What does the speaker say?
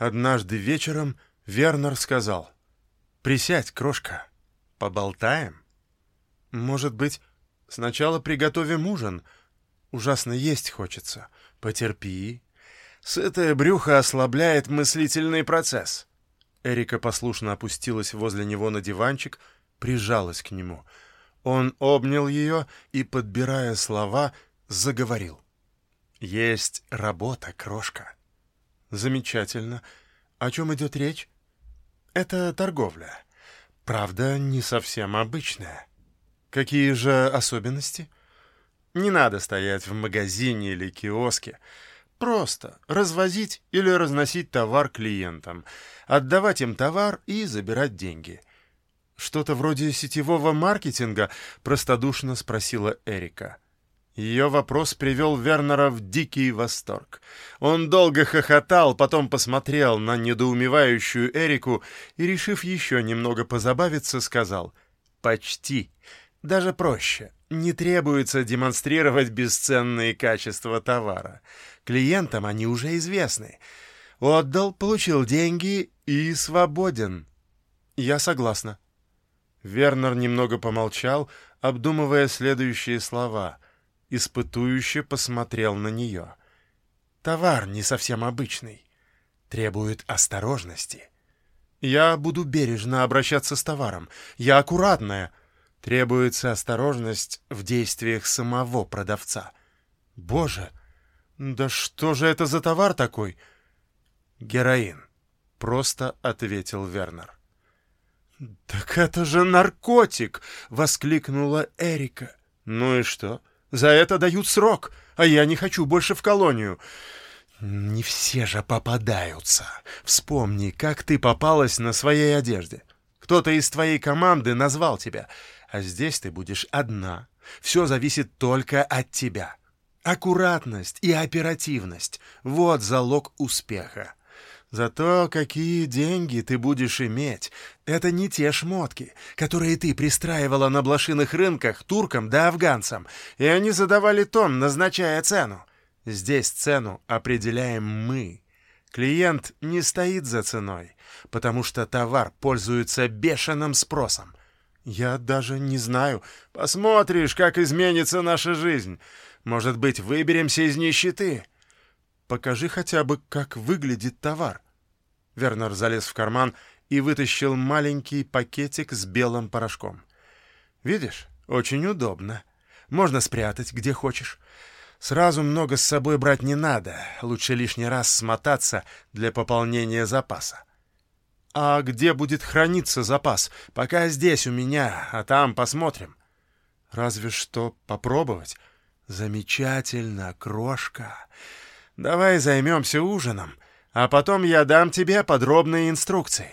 Однажды вечером Вернер сказал, «Присядь, крошка, поболтаем. Может быть, сначала приготовим ужин. Ужасно есть хочется. Потерпи. Сытое брюхо ослабляет мыслительный процесс». Эрика послушно опустилась возле него на диванчик, прижалась к нему. Он обнял ее и, подбирая слова, заговорил. «Есть работа, крошка». «Замечательно. О чем идет речь?» «Это торговля. Правда, не совсем обычная». «Какие же особенности?» «Не надо стоять в магазине или киоске. Просто развозить или разносить товар клиентам, отдавать им товар и забирать деньги». «Что-то вроде сетевого маркетинга?» — простодушно спросила Эрика. Ее вопрос привел Вернера в дикий восторг. Он долго хохотал, потом посмотрел на недоумевающую Эрику и, решив еще немного позабавиться, сказал «Почти. Даже проще. Не требуется демонстрировать бесценные качества товара. Клиентам они уже известны. Отдал, получил деньги и свободен». «Я согласна». Вернер немного помолчал, обдумывая следующие слова — испытующе посмотрел на нее. «Товар не совсем обычный. Требует осторожности. Я буду бережно обращаться с товаром. Я аккуратная. Требуется осторожность в действиях самого продавца. Боже, да что же это за товар такой?» «Героин», — просто ответил Вернер. «Так это же наркотик!» — воскликнула Эрика. «Ну и что? За это дают срок, а я не хочу больше в колонию. Не все же попадаются. Вспомни, как ты попалась на своей одежде. Кто-то из твоей команды назвал тебя, а здесь ты будешь одна. Все зависит только от тебя. Аккуратность и оперативность — вот залог успеха. Зато какие деньги ты будешь иметь, это не те шмотки, которые ты пристраивала на блошиных рынках туркам да афганцам, и они задавали тон, назначая цену. Здесь цену определяем мы. Клиент не стоит за ценой, потому что товар пользуется бешеным спросом. Я даже не знаю. Посмотришь, как изменится наша жизнь. Может быть, выберемся из нищеты. Покажи хотя бы, как выглядит товар. Вернер залез в карман и вытащил маленький пакетик с белым порошком. Видишь, очень удобно. Можно спрятать, где хочешь. Сразу много с собой брать не надо. Лучше лишний раз смотаться для пополнения запаса. А где будет храниться запас? Пока здесь у меня, а там посмотрим. Разве что попробовать. Замечательно, крошка. Давай займемся ужином, а потом я дам тебе подробные инструкции.